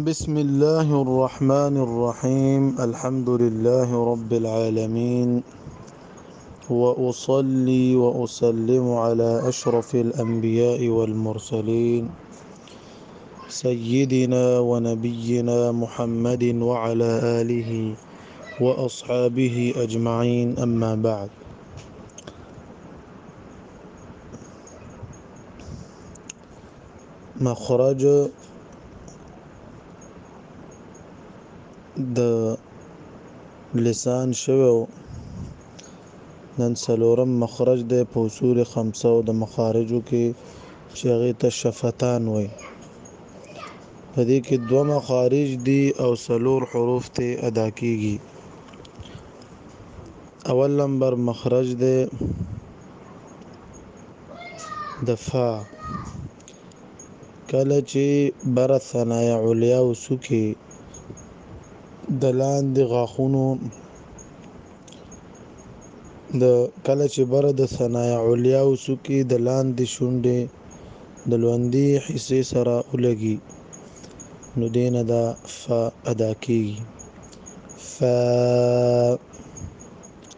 بسم الله الرحمن الرحيم الحمد لله رب العالمين واصلي واسلم على اشرف الانبياء والمرسلين سيدنا ونبينا محمد وعلى اله واصحابه اجمعين اما بعد مخرج د لسان شوو نن سلورم مخرج د پوصول خمسه او د مخارجو کې چې هغه ته شفتان وای په دې کې دوه مخارج دي او سلور حروف ته ادا کیږي اول نمبر مخرج ده دفاع کله چې بره ثنایه علیا وسوکې د لاندې غاښونو د کله چې بره د ثنایه علیا وسوکې د لاندې شونډې د لوندې حصې سره ولګي نو دینه دا ف ادا کیږي ف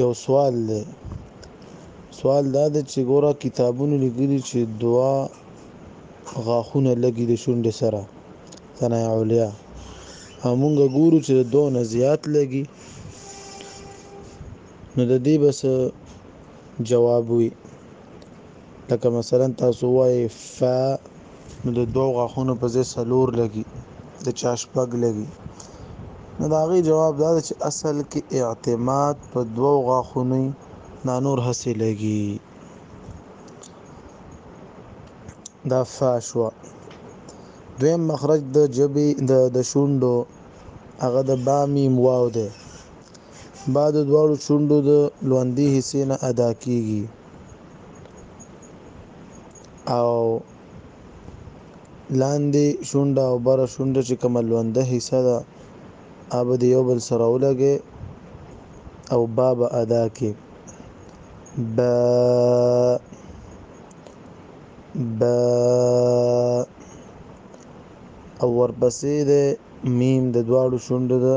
یو سوال دی سوال دا دی چې ګوره کتابونو لیکلي چې دوا غاښونه لګي د شونډې سره ثنا علیا همونګ ګورو چې دوه نه زیات لګي نو د دې بس جواب وي لکه مثلا تاسو وای ف نو د دوو غاښونو په ځای سلور لګي د چا شپږ لګي نو دا غي جواب دا چې اصل کې اعتماد په دوو غاښونو نه نور هسي لګي دا فاشوا دویم مخرج د جبې د د شوندو هغه د با میم واو ده با د دواړو شونډو د لوندي حصې نه ادا کیږي او لاندې شونډه او بره شونډه چې کومه لونده حصه ده اب د یو بل سره ولګي او با به ادا کې با با او ورپسې د میم د دواړو شونډو ده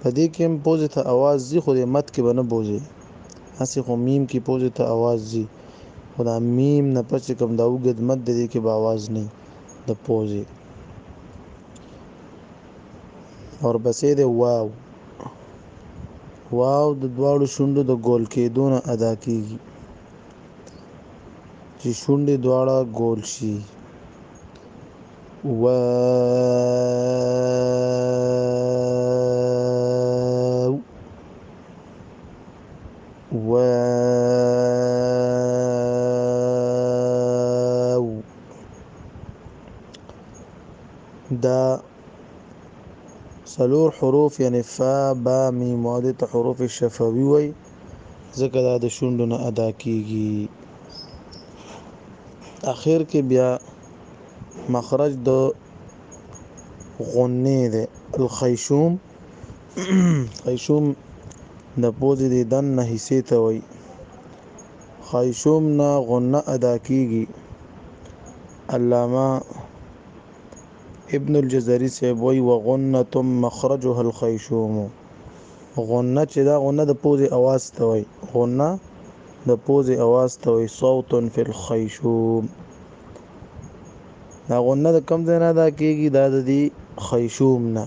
په دې کې هم پوزې ته اواز ځي خو دې مد کې به نه بوځې هسې خو میم کې پوزې ته اواز ځي خو دا میم نه پس چې کوم دا اوږد مد دی دې کې به اواز نه د پوزې ورپسې دی واو واو د دواړو شونډو د ګول کېدو نه ادا کېږي چې شونډې دواړه ګول شي واو واو دا سلور حروف یعنی فا با میم او د حروف شفوي وای ځکه دا د شوندو نه ادا کیږي اخر کې بیا مخرج د غنې دی الخیشوم خیشوم د پوزې د دن نه حصې ته وای خیشوم نه غنه ادا کیږي علامه ابن الجزري صاحب وای وغنه تم مخرجها الخیشوم غنه چې دا غنه د پوزې اواز ته وای غنه د پوزې اواز ته وي صوت فی الخیشوم دا غنه د کم ځای نه دا کیږي دا د دې خیشوم نه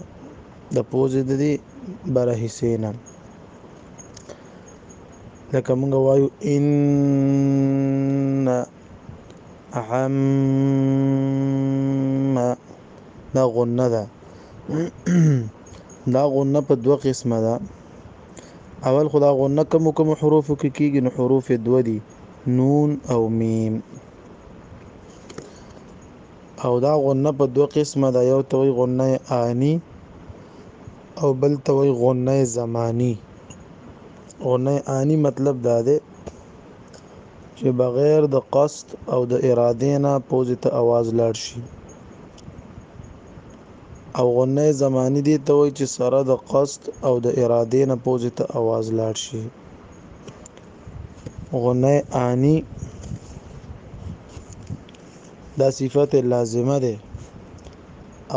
د پوزې د دې بره حصې نه لکه موږ وایو ان عم دا غنه ده دا غنه په دوه قسمه ده اول خو دا غنه کوم کوم حروفو کې کېږي نو حروف یې دوه دي نون او میم او دا غنه په دوه قسمه ده یو ته وایي غنه آني او بل ته وایي غنه زماني غنه آني مطلب دا دی چې بغیر د قصد او د ارادې نه پوزې ته اواز لاړ شي او غنۍ زماني دې ته وایي چې سره د قصد او د ارادې نه پوزې ته اواز لاړ شي غنۍ آني دا صفت لازمه ده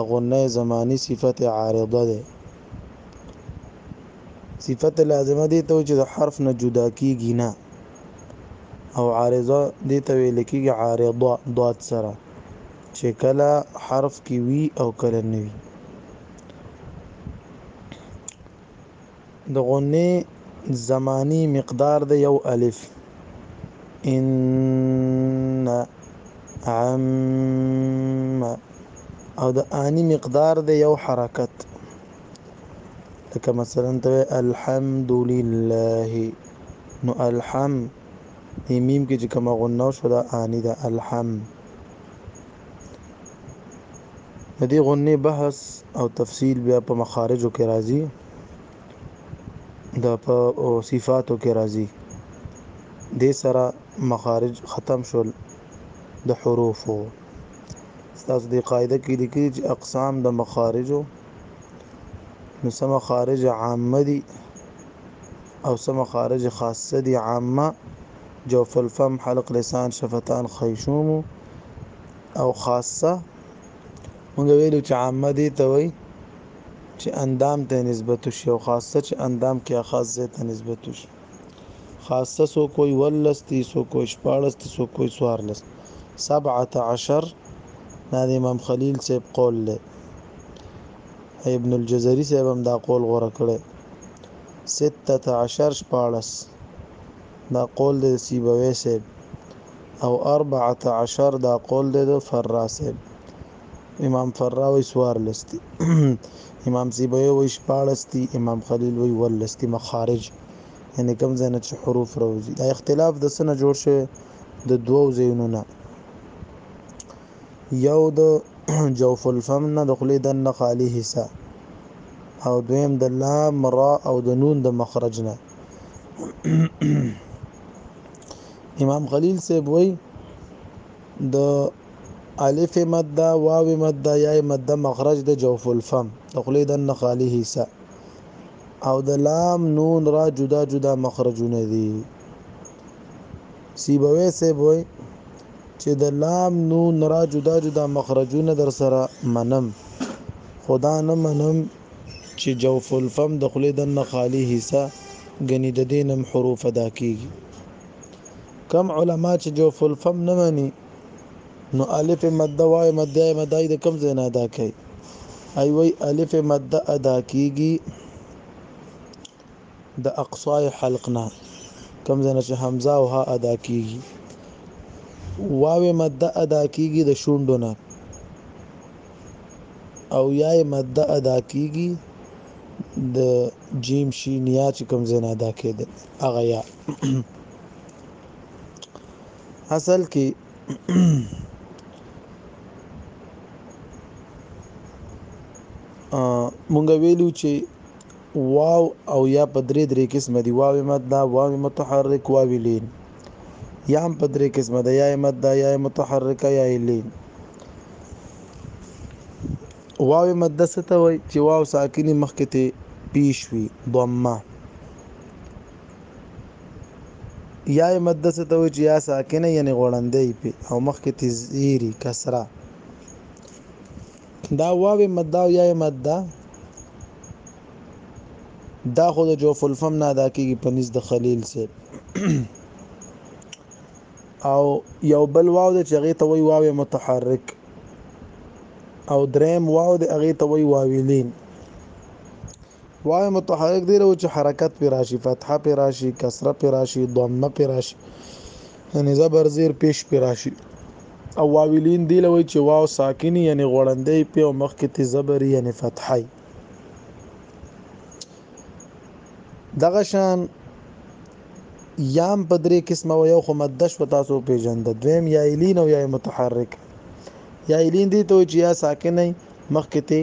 اغنه زمانی صفت عارضه ده صفت لازمه دي ته چې د حرف نه جدا کیږي نه او عارضه دي ته ویل کیږي عارضه ضاد سره چې کله حرف کې وي او کله نه وي د غنې زمانی مقدار د یو الف ان عم او د آنی مقدار د یو حرکت لکه مثلا ته الحمد لله نو الحمد دی میم کې چې کومه غنه شو دا آنی دا الحم د دې غنې بحث او تفصیل بیا په مخارجو کې راځي دا په صفاتو کې راځي د سره مخارج ختم شول د حروفو تاسو د قاعده کې لیکلي چې اقسام د مخارجو نو سم مخارج عامه دي او څه مخارج خاصه دي عامه جوف الفم حلق لسان شفتان خيشوم او خاصه موږ ویلو چې عامه دي ته وي چې اندام ته نسبت شي او خاصه چې اندام کې خاص ځای ته نسبت شي خاصه سو کوئی ولستی سو کوئی شپارستی سو کوئی سوارلس سبعت عشر دا د امام خلیل صاحب قول له ابن الجزری صاحب هم دا قول غوره کړی سته عشر شپاړس دا قول دی د سیبوی صاحب او اربعه عشر دا قول دی د فرا صاحب امام فرا وی سوار لستی امام سیبوی وی شپاړس دی امام خلیل وی ولستی مخارج یعنی کم ځای نه چې حروف راوځي دا اختلاف د سنه جوړ شوی د دوو ځایونو نه یو د جوف الفم نه د خولې دننه خالي حصه او دویم د لام را او د نون د مخرج نه امام خلیل صاحب وای د الف مده واو مده یا مده مخرج د جوف الفم د خلی د نه خالی حصہ او د لام نون را جدا جدا مخرجونه دي سیبوی صیب وای چې د لام نون را جدا جدا مخرجونه در سره منم خدا نه منم چې جوف الفم د خلی دنه خالی حصہ غنی د دینم حروف ادا کیږي کم علما چې جوف الفم نه مانی نو الف مد وای مد ای مدای د کم زینا ادا کوي ای وای الف مد ادا کیږي د اقصای حلق نه کوم ځای نه چې همزه او ها ادا کیږي واوې مده ادا کیږي د شونډو نه او یا مده ادا کیږي د جیم شین یا چې کوم ځای نه ادا کېده هغه یا اصل کې مونږ ویلو چې واو او یا په درې درې قسمه دي واو مد دا واو متحرک واو لین یا هم په درې قسمه ده یا مد دا یا متحرکه یا لین واو مد څه ته وای چې واو ساکنی مخکې ته پیش وي ضمه یا مد څه ته وای چې یا ساکنه یعنی غړندې په او مخکې ته زیری کسره دا واوې مده او یای مده دا خو د جوف الفم نه ادا کیږي په نس د خلیل سه او یو بل واو د چغې ته وی واو متحرک او دریم واو د هغه ته وی واویلین وای متحرک دی راو چې حرکت پی راشي فتحه پی راشي کسره پی راشي ضمه پی راشي یعنی زبر زیر پیش پی راشي او واویلین دی لوي چې واو ساکنی یعنی غړندې په او مخ کې تی زبر یعنی فتحه دغه شان یام په درې قسمه یو خو مدش و تاسو پیژند دویم یایلین او یای متحرک یایلین دی ته چې یا ساکنه مخ کې تی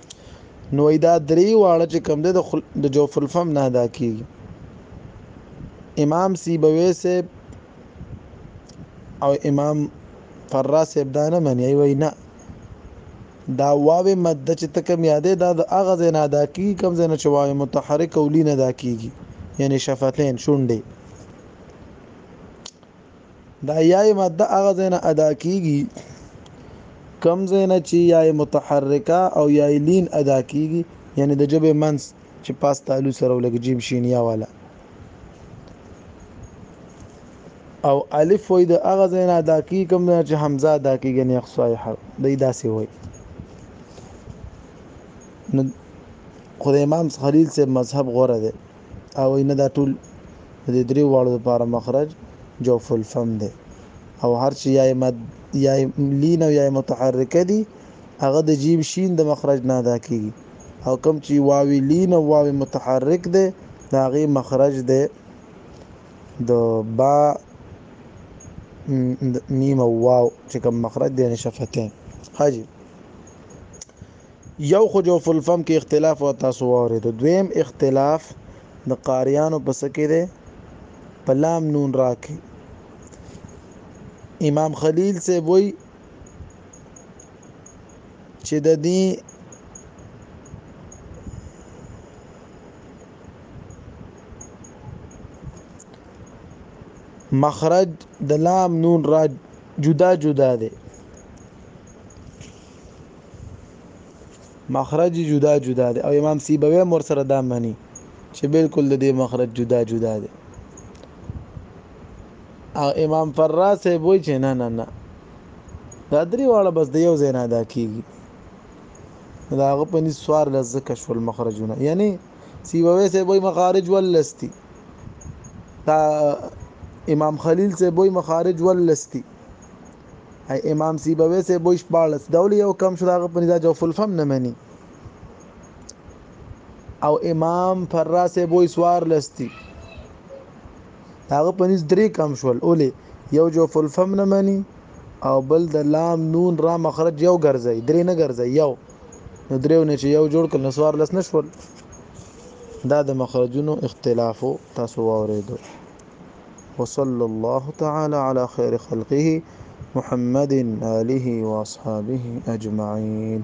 نو دا درې واړه چې کم ده د جوف الفم نه ادا کیږي امام سیبوی صاحب او امام فرا صاحب دا نه مني وای نه دا واو مد چې تکم یادې دا د اغه زین ادا کی کم زین چې واو متحرک او لین ادا کیږي یعنی شفتین شونډې دا یای ماده هغه ځای نه ادا کیږي کم ځای نه چې یای متحرکه او یای لین ادا کیږي یعنی د جبه منس چې پاس تعالو سره ولګي جیم شینیا والا او الف وای د هغه ځای نه ادا کیږي کم ځای چې حمزه ادا کیږي نه اخصای حرف دی داسې وای نو خدای امام خلیل سے مذهب غوره دی او وایي نه دا ټول د دې درې واړو لپاره مخرج جوف الفم دی او هر چې یا مد یا لین او یا متحرکه دي هغه د جیم شین د مخرج نه ادا کیږي او کم چې واوی لین او واوی متحرک دی د هغې مخرج دی د با میم او واو چې کوم مخرج دی نشفتین حاجی یو خو جوف الفم کې اختلاف او تاسو واورېدو دویم اختلاف د قاریانو په سکه ده په لام نون راکې امام خلیل سے وای چې د دې مخرج د لام نون را جدا جدا دی مخرج یې جدا جدا دی او امام سیبوی هم ورسره دا مني چې بالکل د دې مخرج جدا جدا دی او امام فرا صاحب وایي چې نه نه نه دا درې واړه بس د یو ځای نه ادا کېږي د هغه په نس سوار لس ځکه شول مخرجونه یعنی سیبوی صاحب وایي مخارج ولس دي دا امام خلیل صاحب وایي مخارج ولس دي امام سیبوی سے بوش پاړس دول یو کم شو داغه پنځه جو فلفم نه مني او امام فرا سے بوی سوار لستی داغه پنځ درې کم شول اولی یو جو فلفم نه مني او بل د لام نون را مخرج یو ګرځي درې نه ګرځي یو نو دریو نه چې یو جوړ کړ نسوار لس نشول دا د مخرجونو اختلافو تاسو واورېدو وصلى الله تعالى على خير خلقه محمد آله وأصحابه أجمعين